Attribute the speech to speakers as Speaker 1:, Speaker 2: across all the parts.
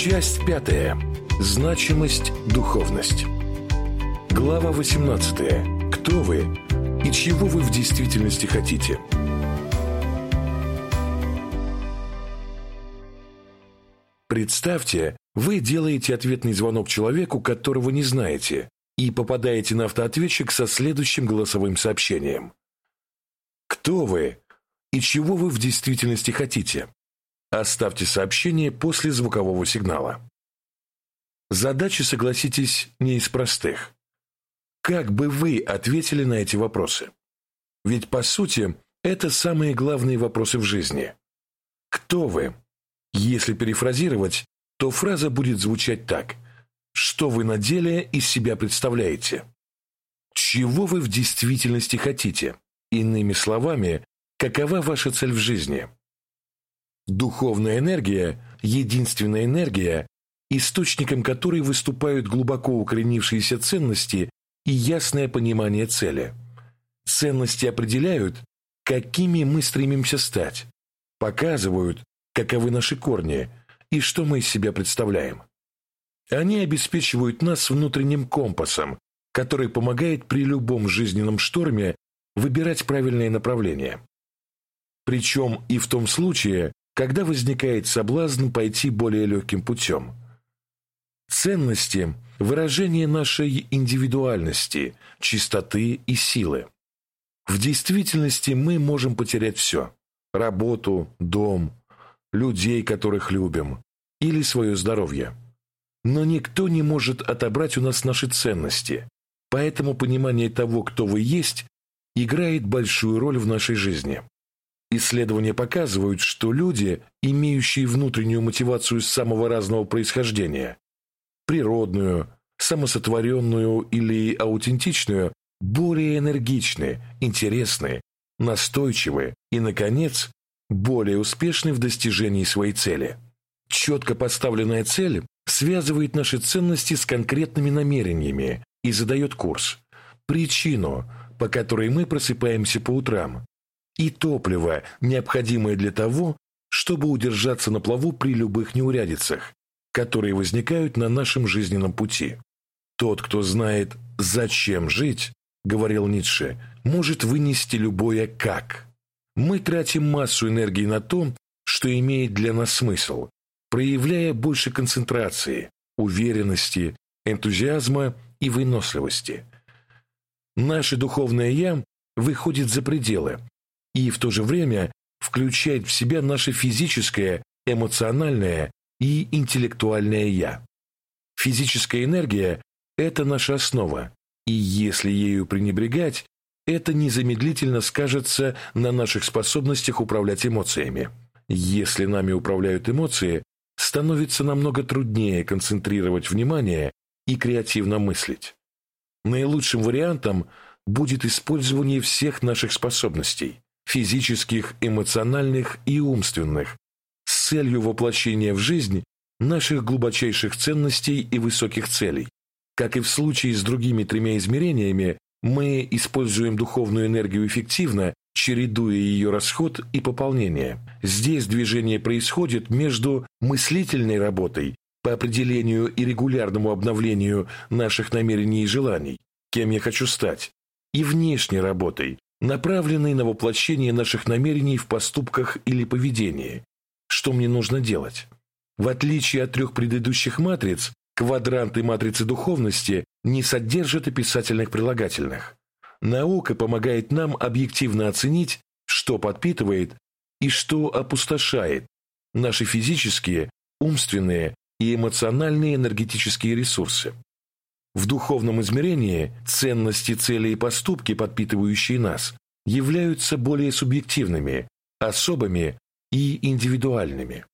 Speaker 1: Часть пятая. Значимость, духовность. Глава 18. Кто вы и чего вы в действительности хотите? Представьте, вы делаете ответный звонок человеку, которого не знаете, и попадаете на автоответчик со следующим голосовым сообщением. Кто вы и чего вы в действительности хотите? Оставьте сообщение после звукового сигнала. Задача, согласитесь, не из простых. Как бы вы ответили на эти вопросы? Ведь, по сути, это самые главные вопросы в жизни. Кто вы? Если перефразировать, то фраза будет звучать так. Что вы на деле из себя представляете? Чего вы в действительности хотите? Иными словами, какова ваша цель в жизни? Духовная энергия – единственная энергия, источником которой выступают глубоко укоренившиеся ценности и ясное понимание цели. Ценности определяют, какими мы стремимся стать, показывают, каковы наши корни и что мы из себя представляем. Они обеспечивают нас внутренним компасом, который помогает при любом жизненном шторме выбирать правильное направление. Причем и в том случае, когда возникает соблазн пойти более легким путем. Ценности – выражение нашей индивидуальности, чистоты и силы. В действительности мы можем потерять все – работу, дом, людей, которых любим, или свое здоровье. Но никто не может отобрать у нас наши ценности, поэтому понимание того, кто вы есть, играет большую роль в нашей жизни. Исследования показывают, что люди, имеющие внутреннюю мотивацию самого разного происхождения, природную, самосотворенную или аутентичную, более энергичны, интересны, настойчивы и, наконец, более успешны в достижении своей цели. Четко поставленная цель связывает наши ценности с конкретными намерениями и задает курс, причину, по которой мы просыпаемся по утрам, и топливо, необходимое для того, чтобы удержаться на плаву при любых неурядицах, которые возникают на нашем жизненном пути. Тот, кто знает, зачем жить, говорил Ницше, может вынести любое «как». Мы тратим массу энергии на то, что имеет для нас смысл, проявляя больше концентрации, уверенности, энтузиазма и выносливости. Наше духовное «я» выходит за пределы, и в то же время включает в себя наше физическое, эмоциональное и интеллектуальное «я». Физическая энергия – это наша основа, и если ею пренебрегать, это незамедлительно скажется на наших способностях управлять эмоциями. Если нами управляют эмоции, становится намного труднее концентрировать внимание и креативно мыслить. Наилучшим вариантом будет использование всех наших способностей физических, эмоциональных и умственных, с целью воплощения в жизнь наших глубочайших ценностей и высоких целей. Как и в случае с другими тремя измерениями, мы используем духовную энергию эффективно, чередуя ее расход и пополнение. Здесь движение происходит между мыслительной работой по определению и регулярному обновлению наших намерений и желаний, кем я хочу стать, и внешней работой, направленные на воплощение наших намерений в поступках или поведении. Что мне нужно делать? В отличие от трех предыдущих матриц, квадранты матрицы духовности не содержат описательных прилагательных. Наука помогает нам объективно оценить, что подпитывает и что опустошает наши физические, умственные и эмоциональные энергетические ресурсы. В духовном измерении ценности, цели и поступки, подпитывающие нас, являются более субъективными, особыми и индивидуальными.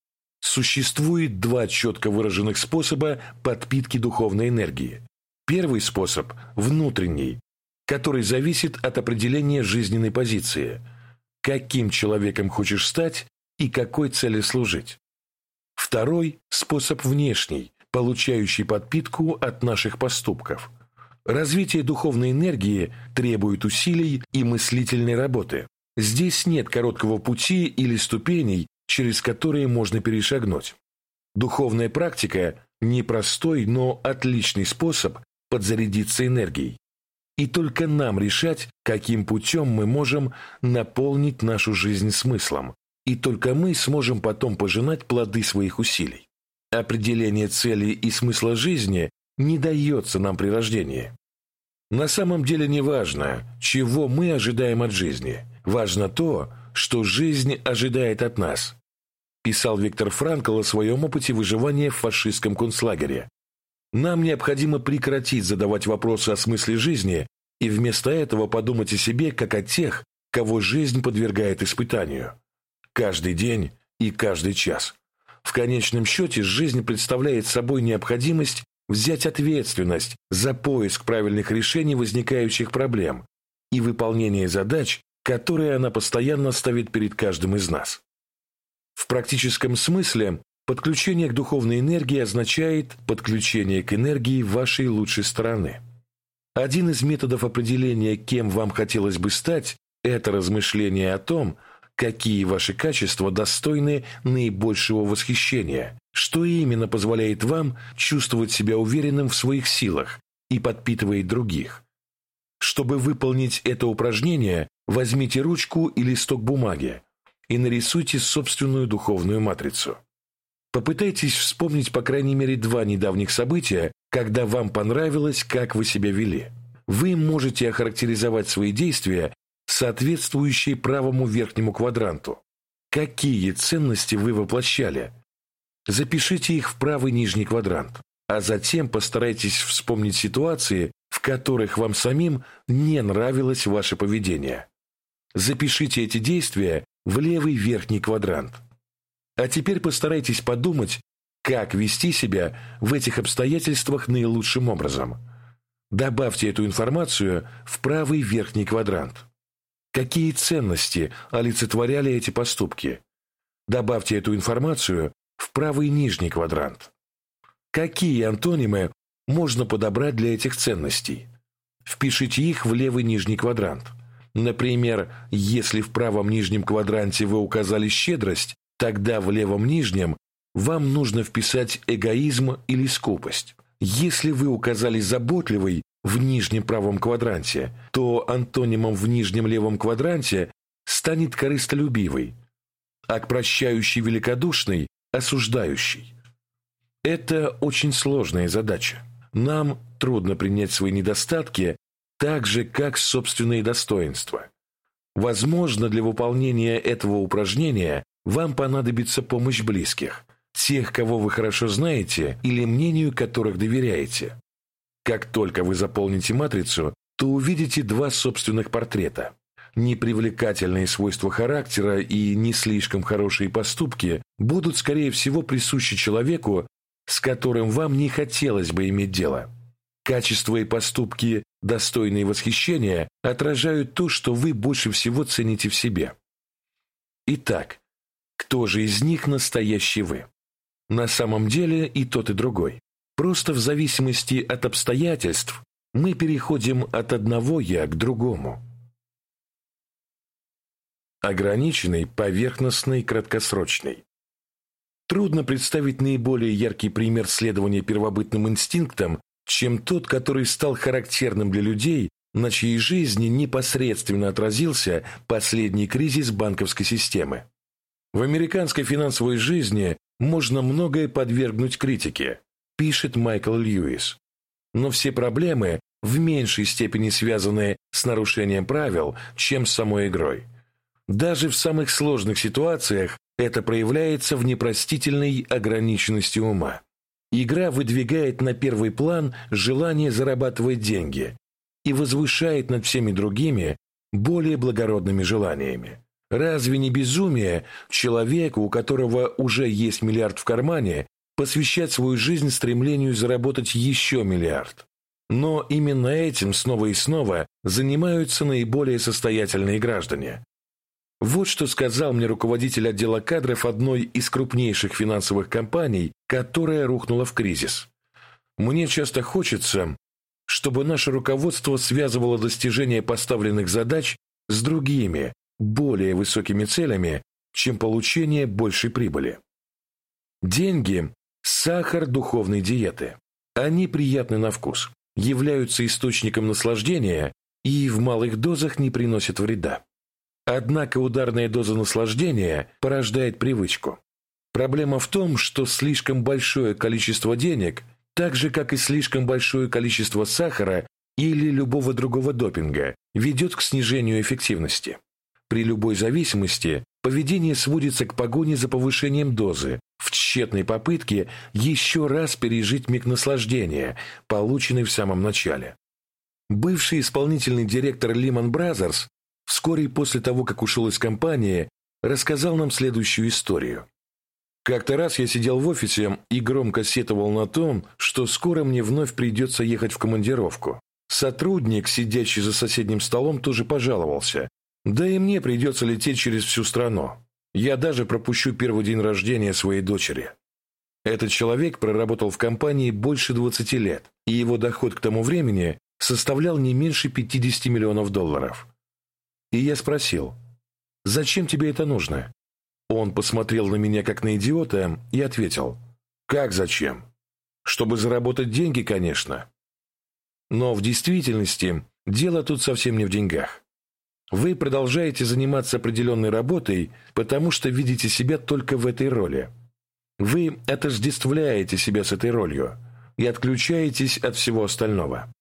Speaker 1: Существует два четко выраженных способа подпитки духовной энергии. Первый способ – внутренний, который зависит от определения жизненной позиции. Каким человеком хочешь стать и какой цели служить. Второй – способ внешний, получающий подпитку от наших поступков. Развитие духовной энергии требует усилий и мыслительной работы. Здесь нет короткого пути или ступеней, через которые можно перешагнуть. Духовная практика – непростой, но отличный способ подзарядиться энергией. И только нам решать, каким путем мы можем наполнить нашу жизнь смыслом. И только мы сможем потом пожинать плоды своих усилий. Определение цели и смысла жизни не дается нам при рождении. На самом деле не важно, чего мы ожидаем от жизни. Важно то, что жизнь ожидает от нас. Писал Виктор Франкл о своем опыте выживания в фашистском концлагере. Нам необходимо прекратить задавать вопросы о смысле жизни и вместо этого подумать о себе, как о тех, кого жизнь подвергает испытанию. Каждый день и каждый час. В конечном счете жизнь представляет собой необходимость взять ответственность за поиск правильных решений возникающих проблем и выполнение задач, которые она постоянно ставит перед каждым из нас. В практическом смысле подключение к духовной энергии означает подключение к энергии вашей лучшей стороны. Один из методов определения, кем вам хотелось бы стать, это размышление о том, какие ваши качества достойны наибольшего восхищения, что именно позволяет вам чувствовать себя уверенным в своих силах и подпитывает других. Чтобы выполнить это упражнение, возьмите ручку и листок бумаги и нарисуйте собственную духовную матрицу. Попытайтесь вспомнить по крайней мере два недавних события, когда вам понравилось, как вы себя вели. Вы можете охарактеризовать свои действия соответствующие правому верхнему квадранту. Какие ценности вы воплощали? Запишите их в правый нижний квадрант, а затем постарайтесь вспомнить ситуации, в которых вам самим не нравилось ваше поведение. Запишите эти действия в левый верхний квадрант. А теперь постарайтесь подумать, как вести себя в этих обстоятельствах наилучшим образом. Добавьте эту информацию в правый верхний квадрант. Какие ценности олицетворяли эти поступки? Добавьте эту информацию в правый нижний квадрант. Какие антонимы можно подобрать для этих ценностей? Впишите их в левый нижний квадрант. Например, если в правом нижнем квадранте вы указали щедрость, тогда в левом нижнем вам нужно вписать эгоизм или скупость. Если вы указали заботливый, в нижнем правом квадранте, то антонимом в нижнем левом квадранте станет корыстолюбивый, а к прощающий великодушный – осуждающий. Это очень сложная задача. Нам трудно принять свои недостатки так же, как собственные достоинства. Возможно, для выполнения этого упражнения вам понадобится помощь близких, тех, кого вы хорошо знаете или мнению которых доверяете. Как только вы заполните матрицу, то увидите два собственных портрета. Непривлекательные свойства характера и не слишком хорошие поступки будут, скорее всего, присущи человеку, с которым вам не хотелось бы иметь дело. Качества и поступки, достойные восхищения, отражают то, что вы больше всего цените в себе. Итак, кто же из них настоящий вы? На самом деле и тот, и другой. Просто в зависимости от обстоятельств мы переходим от одного «я» к другому. Ограниченный, поверхностный, краткосрочный. Трудно представить наиболее яркий пример следования первобытным инстинктам, чем тот, который стал характерным для людей, на чьей жизни непосредственно отразился последний кризис банковской системы. В американской финансовой жизни можно многое подвергнуть критике, пишет Майкл Льюис. Но все проблемы в меньшей степени связаны с нарушением правил, чем с самой игрой. Даже в самых сложных ситуациях это проявляется в непростительной ограниченности ума. Игра выдвигает на первый план желание зарабатывать деньги и возвышает над всеми другими более благородными желаниями. Разве не безумие человеку, у которого уже есть миллиард в кармане, посвящать свою жизнь стремлению заработать еще миллиард. Но именно этим снова и снова занимаются наиболее состоятельные граждане. Вот что сказал мне руководитель отдела кадров одной из крупнейших финансовых компаний, которая рухнула в кризис. Мне часто хочется, чтобы наше руководство связывало достижение поставленных задач с другими, более высокими целями, чем получение большей прибыли. Деньги Сахар духовной диеты. Они приятны на вкус, являются источником наслаждения и в малых дозах не приносят вреда. Однако ударная доза наслаждения порождает привычку. Проблема в том, что слишком большое количество денег, так же как и слишком большое количество сахара или любого другого допинга, ведет к снижению эффективности. При любой зависимости поведение сводится к погоне за повышением дозы, в тщетной попытке еще раз пережить миг наслаждения, полученный в самом начале. Бывший исполнительный директор Lehman Brothers вскоре после того, как ушел из компании, рассказал нам следующую историю. Как-то раз я сидел в офисе и громко сетовал на том, что скоро мне вновь придется ехать в командировку. Сотрудник, сидящий за соседним столом, тоже пожаловался. Да и мне придется лететь через всю страну. Я даже пропущу первый день рождения своей дочери. Этот человек проработал в компании больше 20 лет, и его доход к тому времени составлял не меньше 50 миллионов долларов. И я спросил, «Зачем тебе это нужно?» Он посмотрел на меня как на идиота и ответил, «Как зачем? Чтобы заработать деньги, конечно». Но в действительности дело тут совсем не в деньгах. Вы продолжаете заниматься определенной работой, потому что видите себя только в этой роли. Вы отождествляете себя с этой ролью и отключаетесь от всего остального.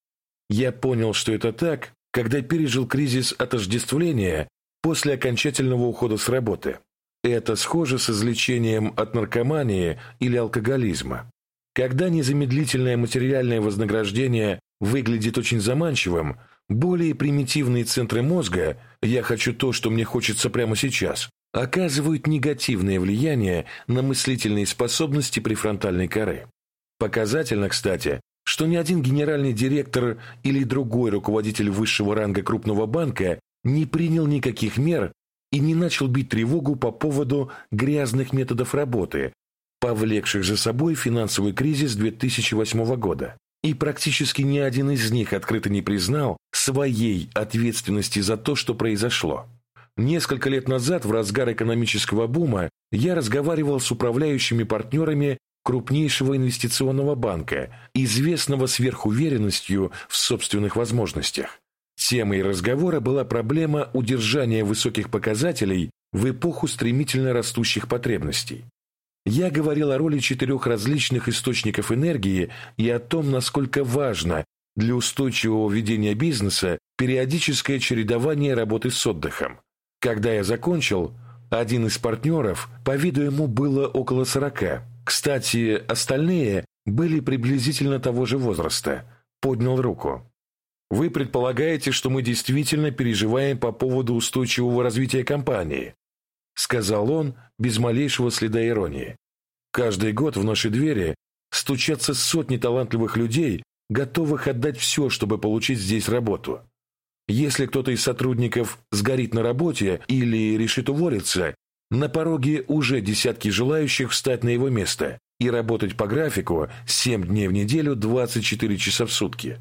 Speaker 1: Я понял, что это так, когда пережил кризис отождествления после окончательного ухода с работы. Это схоже с излечением от наркомании или алкоголизма. Когда незамедлительное материальное вознаграждение выглядит очень заманчивым, более примитивные центры мозга «я хочу то, что мне хочется прямо сейчас» оказывают негативное влияние на мыслительные способности префронтальной коры. Показательно, кстати, что ни один генеральный директор или другой руководитель высшего ранга крупного банка не принял никаких мер и не начал бить тревогу по поводу грязных методов работы, повлекших за собой финансовый кризис 2008 года. И практически ни один из них открыто не признал своей ответственности за то, что произошло. Несколько лет назад, в разгар экономического бума, я разговаривал с управляющими партнерами крупнейшего инвестиционного банка, известного сверхуверенностью в собственных возможностях. Темой разговора была проблема удержания высоких показателей в эпоху стремительно растущих потребностей. Я говорил о роли четырех различных источников энергии и о том, насколько важно для устойчивого ведения бизнеса периодическое чередование работы с отдыхом. Когда я закончил, один из партнеров, по виду ему было около сорока, кстати, остальные были приблизительно того же возраста. Поднял руку. Вы предполагаете, что мы действительно переживаем по поводу устойчивого развития компании? Сказал он без малейшего следа иронии. Каждый год в наши двери стучатся сотни талантливых людей, готовых отдать все, чтобы получить здесь работу. Если кто-то из сотрудников сгорит на работе или решит уволиться, на пороге уже десятки желающих встать на его место и работать по графику 7 дней в неделю 24 часа в сутки.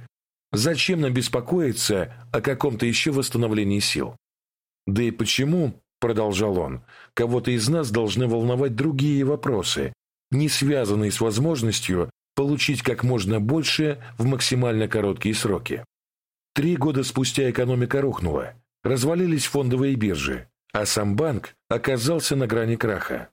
Speaker 1: Зачем нам беспокоиться о каком-то еще восстановлении сил? Да и почему, продолжал он, кого-то из нас должны волновать другие вопросы, не связанные с возможностью получить как можно больше в максимально короткие сроки. Три года спустя экономика рухнула, развалились фондовые биржи, а сам банк оказался на грани краха.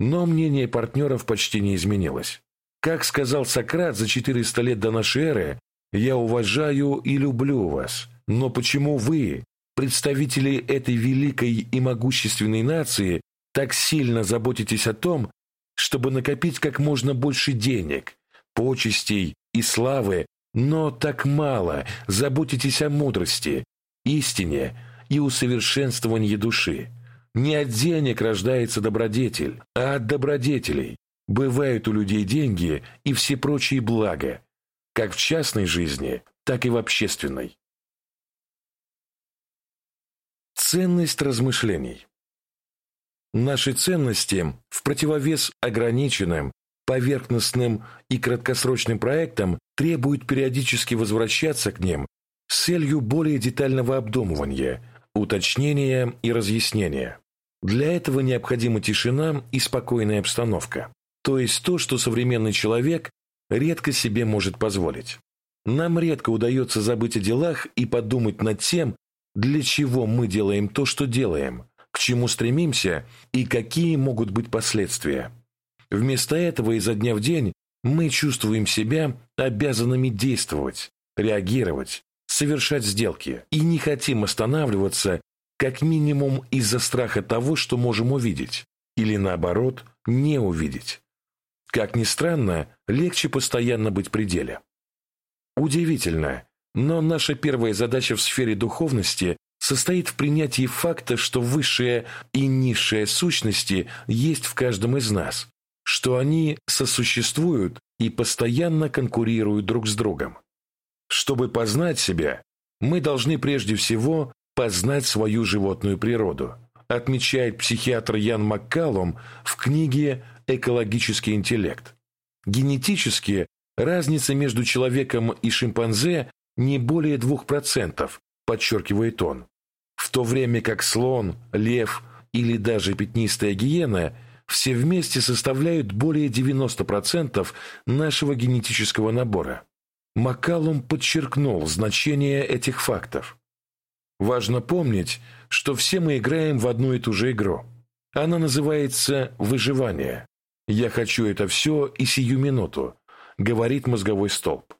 Speaker 1: Но мнение партнеров почти не изменилось. Как сказал Сократ за 400 лет до нашей эры, «Я уважаю и люблю вас, но почему вы, представители этой великой и могущественной нации, так сильно заботитесь о том, чтобы накопить как можно больше денег, почестей и славы, но так мало заботитесь о мудрости, истине и усовершенствовании души. Не от денег рождается добродетель, а от добродетелей. Бывают у людей деньги и все прочие блага, как в частной жизни, так и в общественной. Ценность размышлений Наши ценности, в противовес ограниченным, поверхностным и краткосрочным проектам, требуют периодически возвращаться к ним с целью более детального обдумывания, уточнения и разъяснения. Для этого необходима тишина и спокойная обстановка. то есть то, что современный человек редко себе может позволить. Нам редко удается забыть о делах и подумать над тем, для чего мы делаем то, что делаем, к чему стремимся и какие могут быть последствия. Вместо этого изо дня в день мы чувствуем себя обязанными действовать, реагировать, совершать сделки и не хотим останавливаться как минимум из-за страха того, что можем увидеть, или наоборот, не увидеть. Как ни странно, легче постоянно быть пределе. Удивительно, но наша первая задача в сфере духовности состоит в принятии факта, что высшая и низшая сущности есть в каждом из нас, что они сосуществуют и постоянно конкурируют друг с другом. Чтобы познать себя, мы должны прежде всего познать свою животную природу, отмечает психиатр Ян Маккалум в книге «Экологический интеллект». Генетически разница между человеком и шимпанзе не более 2%, подчеркивает он, в то время как слон, лев или даже пятнистая гиена все вместе составляют более 90% нашего генетического набора. Маккалум подчеркнул значение этих фактов. Важно помнить, что все мы играем в одну и ту же игру. Она называется «выживание». «Я хочу это все и сию минуту», говорит мозговой столб.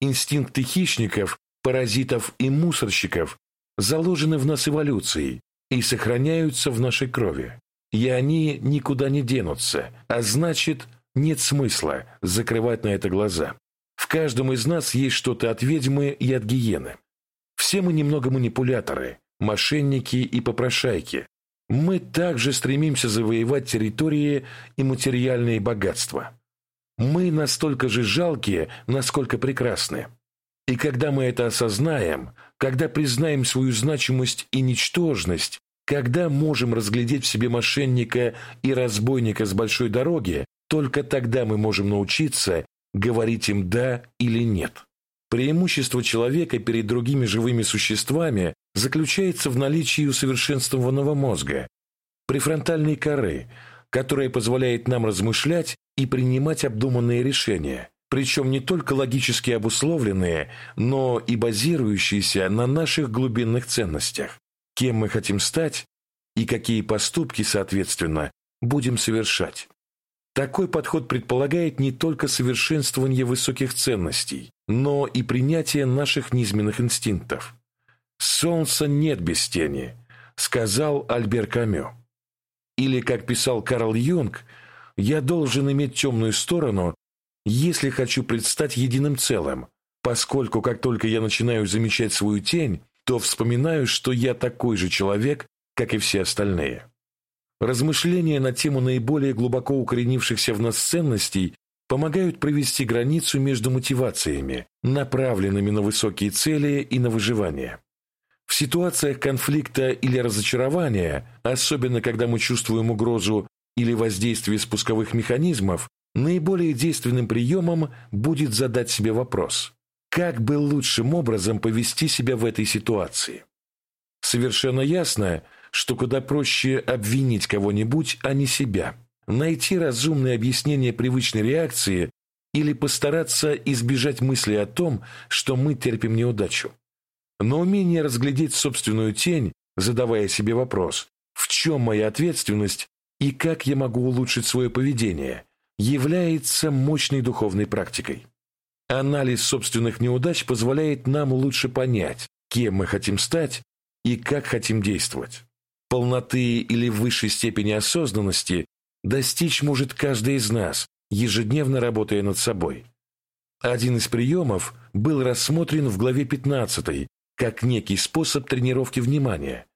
Speaker 1: Инстинкты хищников, паразитов и мусорщиков заложены в нас эволюцией и сохраняются в нашей крови. И они никуда не денутся, а значит, нет смысла закрывать на это глаза. В каждом из нас есть что-то от ведьмы и от гиены. Все мы немного манипуляторы, мошенники и попрошайки. Мы также стремимся завоевать территории и материальные богатства. Мы настолько же жалкие, насколько прекрасны. И когда мы это осознаем, когда признаем свою значимость и ничтожность, когда можем разглядеть в себе мошенника и разбойника с большой дороги, только тогда мы можем научиться говорить им «да» или «нет». Преимущество человека перед другими живыми существами заключается в наличии усовершенствованного мозга, префронтальной коры, которая позволяет нам размышлять и принимать обдуманные решения, причем не только логически обусловленные, но и базирующиеся на наших глубинных ценностях, кем мы хотим стать и какие поступки, соответственно, будем совершать. Такой подход предполагает не только совершенствование высоких ценностей, но и принятие наших низменных инстинктов. «Солнца нет без тени», — сказал Альбер Камю. Или, как писал Карл Юнг, «Я должен иметь темную сторону, если хочу предстать единым целым, поскольку как только я начинаю замечать свою тень, то вспоминаю, что я такой же человек, как и все остальные». Размышления на тему наиболее глубоко укоренившихся в нас ценностей помогают провести границу между мотивациями, направленными на высокие цели и на выживание. В ситуациях конфликта или разочарования, особенно когда мы чувствуем угрозу или воздействие спусковых механизмов, наиболее действенным приемом будет задать себе вопрос «Как бы лучшим образом повести себя в этой ситуации?» Совершенно ясно, что куда проще обвинить кого-нибудь, а не себя, найти разумное объяснение привычной реакции или постараться избежать мысли о том, что мы терпим неудачу. Но умение разглядеть собственную тень, задавая себе вопрос «в чем моя ответственность и как я могу улучшить свое поведение», является мощной духовной практикой. Анализ собственных неудач позволяет нам лучше понять, кем мы хотим стать и как хотим действовать. Полноты или высшей степени осознанности достичь может каждый из нас, ежедневно работая над собой. Один из приемов был рассмотрен в главе 15 как некий способ тренировки внимания.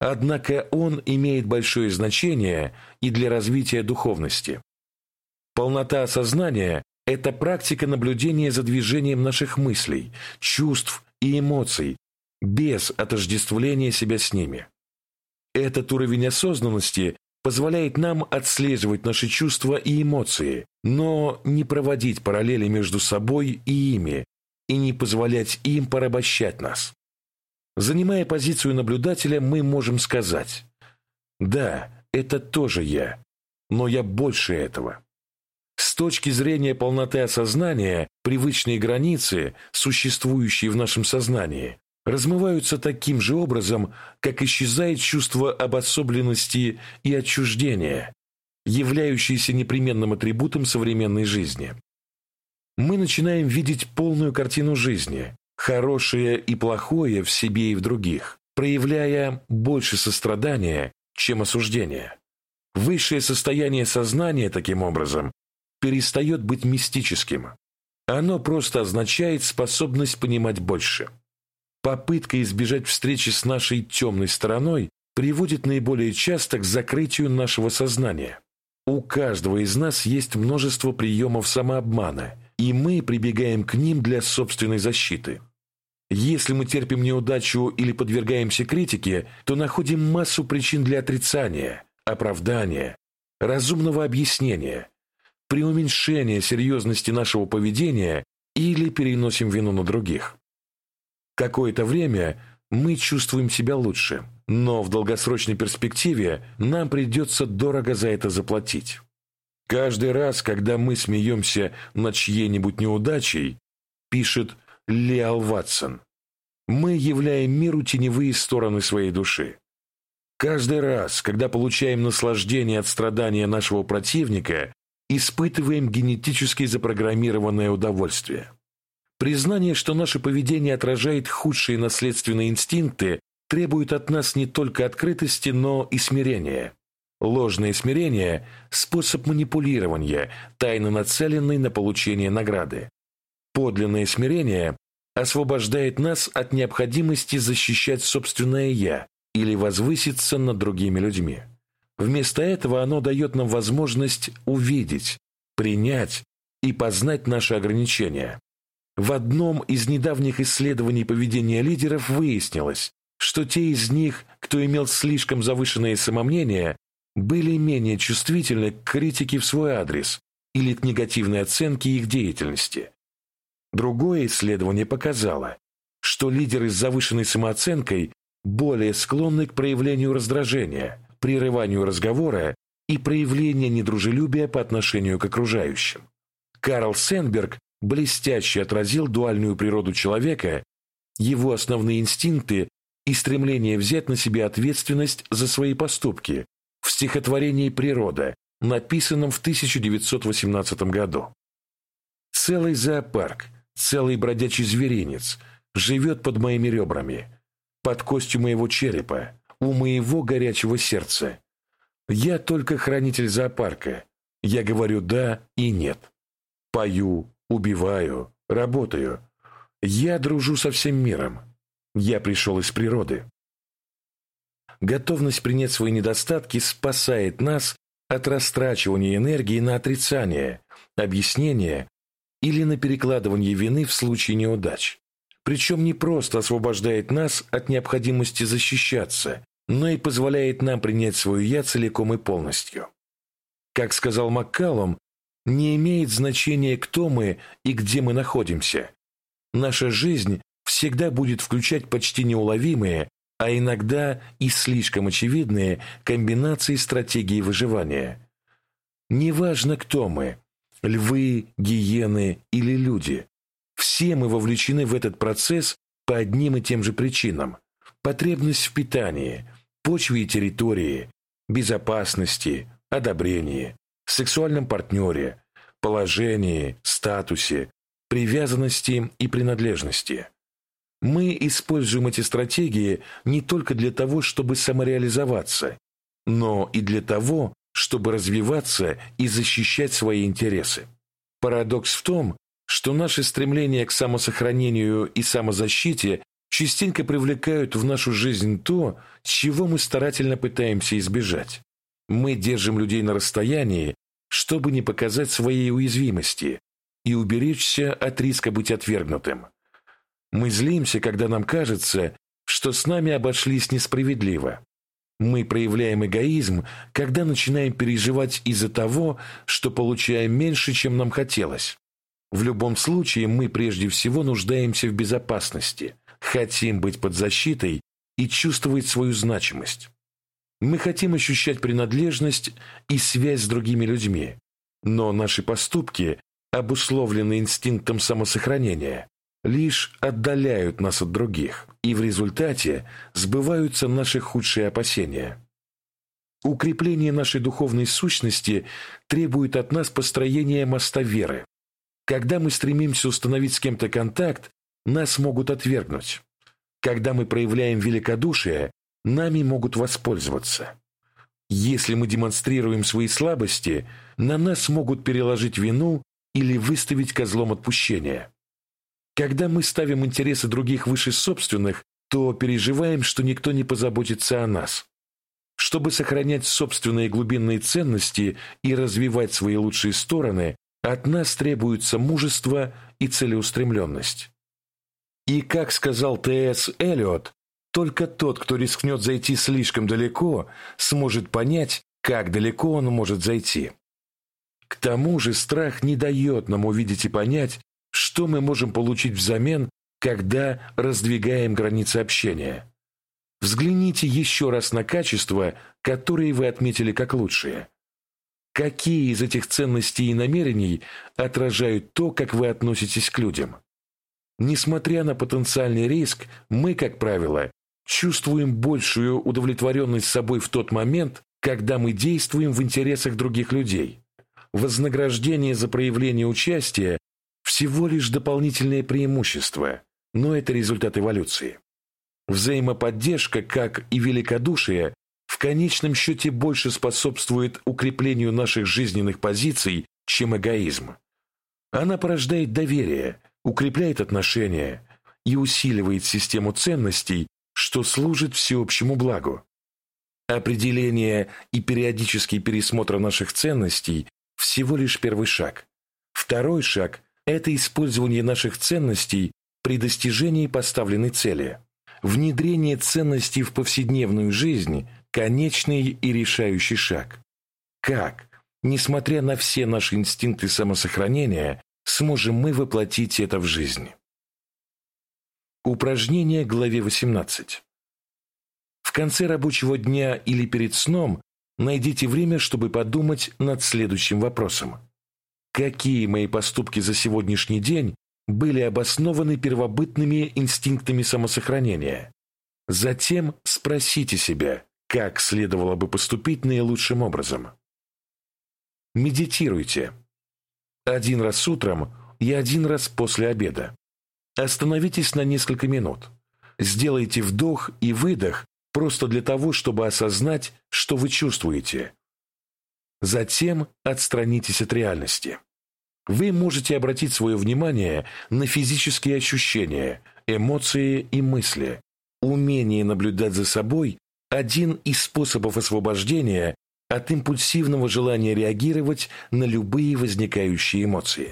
Speaker 1: Однако он имеет большое значение и для развития духовности. Полнота осознания – это практика наблюдения за движением наших мыслей, чувств и эмоций, без отождествления себя с ними. Этот уровень осознанности позволяет нам отслеживать наши чувства и эмоции, но не проводить параллели между собой и ими и не позволять им порабощать нас. Занимая позицию наблюдателя, мы можем сказать «Да, это тоже я, но я больше этого». точки зрения полноты осознания, привычные границы, существующие в нашем сознании, размываются таким же образом, как исчезает чувство обособленности и отчуждения, являющиеся непременным атрибутом современной жизни. Мы начинаем видеть полную картину жизни, хорошее и плохое в себе и в других, проявляя больше сострадания, чем осуждения. Высшее состояние сознания, таким образом, перестает быть мистическим. Оно просто означает способность понимать больше. Попытка избежать встречи с нашей темной стороной приводит наиболее часто к закрытию нашего сознания. У каждого из нас есть множество приемов самообмана, и мы прибегаем к ним для собственной защиты. Если мы терпим неудачу или подвергаемся критике, то находим массу причин для отрицания, оправдания, разумного объяснения, преуменьшения серьезности нашего поведения или переносим вину на других. Какое-то время мы чувствуем себя лучше, но в долгосрочной перспективе нам придется дорого за это заплатить. Каждый раз, когда мы смеемся над чьей-нибудь неудачей, пишет Леал Ватсон. Мы являем миру теневые стороны своей души. Каждый раз, когда получаем наслаждение от страдания нашего противника, испытываем генетически запрограммированное удовольствие. Признание, что наше поведение отражает худшие наследственные инстинкты, требует от нас не только открытости, но и смирения. Ложное смирение – способ манипулирования, тайно нацеленный на получение награды. Подлинное смирение освобождает нас от необходимости защищать собственное «я» или возвыситься над другими людьми. Вместо этого оно дает нам возможность увидеть, принять и познать наши ограничения. В одном из недавних исследований поведения лидеров выяснилось, что те из них, кто имел слишком завышенное самомнение, были менее чувствительны к критике в свой адрес или к негативной оценке их деятельности. Другое исследование показало, что лидеры с завышенной самооценкой более склонны к проявлению раздражения, прерыванию разговора и проявлению недружелюбия по отношению к окружающим. Карл Сенберг блестяще отразил дуальную природу человека, его основные инстинкты и стремление взять на себя ответственность за свои поступки в стихотворении «Природа», написанном в 1918 году. Целый зоопарк – Целый бродячий зверинец живет под моими ребрами, под костью моего черепа, у моего горячего сердца. Я только хранитель зоопарка. Я говорю «да» и «нет». Пою, убиваю, работаю. Я дружу со всем миром. Я пришел из природы. Готовность принять свои недостатки спасает нас от растрачивания энергии на отрицание, объяснение или на перекладывание вины в случае неудач. Причем не просто освобождает нас от необходимости защищаться, но и позволяет нам принять свою «я» целиком и полностью. Как сказал Маккалум, не имеет значения, кто мы и где мы находимся. Наша жизнь всегда будет включать почти неуловимые, а иногда и слишком очевидные комбинации стратегии выживания. Неважно, кто мы львы, гиены или люди. Все мы вовлечены в этот процесс по одним и тем же причинам. Потребность в питании, почве и территории, безопасности, одобрении, сексуальном партнере, положении, статусе, привязанности и принадлежности. Мы используем эти стратегии не только для того, чтобы самореализоваться, но и для того, чтобы развиваться и защищать свои интересы. Парадокс в том, что наши стремления к самосохранению и самозащите частенько привлекают в нашу жизнь то, чего мы старательно пытаемся избежать. Мы держим людей на расстоянии, чтобы не показать своей уязвимости и уберечься от риска быть отвергнутым. Мы злимся, когда нам кажется, что с нами обошлись несправедливо. Мы проявляем эгоизм, когда начинаем переживать из-за того, что получаем меньше, чем нам хотелось. В любом случае мы прежде всего нуждаемся в безопасности, хотим быть под защитой и чувствовать свою значимость. Мы хотим ощущать принадлежность и связь с другими людьми. но наши поступки, обусловленные инстинктом самосохранения, лишь отдаляют нас от других, и в результате сбываются наши худшие опасения. Укрепление нашей духовной сущности требует от нас построения моста веры. Когда мы стремимся установить с кем-то контакт, нас могут отвергнуть. Когда мы проявляем великодушие, нами могут воспользоваться. Если мы демонстрируем свои слабости, на нас могут переложить вину или выставить козлом отпущения. Когда мы ставим интересы других выше собственных, то переживаем, что никто не позаботится о нас. Чтобы сохранять собственные глубинные ценности и развивать свои лучшие стороны, от нас требуется мужество и целеустремленность. И, как сказал Т.С. Эллиот, только тот, кто рискнет зайти слишком далеко, сможет понять, как далеко он может зайти. К тому же страх не дает нам увидеть и понять, что мы можем получить взамен, когда раздвигаем границы общения. Взгляните еще раз на качества, которые вы отметили как лучшие. Какие из этих ценностей и намерений отражают то, как вы относитесь к людям? Несмотря на потенциальный риск, мы, как правило, чувствуем большую удовлетворенность собой в тот момент, когда мы действуем в интересах других людей. Вознаграждение за проявление участия – всего лишь дополнительное преимущество, но это результат эволюции. Взаимоподдержка, как и великодушие, в конечном счете больше способствует укреплению наших жизненных позиций, чем эгоизм. Она порождает доверие, укрепляет отношения и усиливает систему ценностей, что служит всеобщему благу. Определение и периодический пересмотр наших ценностей – всего лишь первый шаг. Второй шаг – это использование наших ценностей при достижении поставленной цели. Внедрение ценностей в повседневную жизнь – конечный и решающий шаг. Как, несмотря на все наши инстинкты самосохранения, сможем мы воплотить это в жизнь? Упражнение главе 18. В конце рабочего дня или перед сном найдите время, чтобы подумать над следующим вопросом. Какие мои поступки за сегодняшний день были обоснованы первобытными инстинктами самосохранения? Затем спросите себя, как следовало бы поступить наилучшим образом. Медитируйте. Один раз утром и один раз после обеда. Остановитесь на несколько минут. Сделайте вдох и выдох просто для того, чтобы осознать, что вы чувствуете. Затем отстранитесь от реальности. Вы можете обратить свое внимание на физические ощущения, эмоции и мысли. Умение наблюдать за собой один из способов освобождения от импульсивного желания реагировать на любые возникающие эмоции.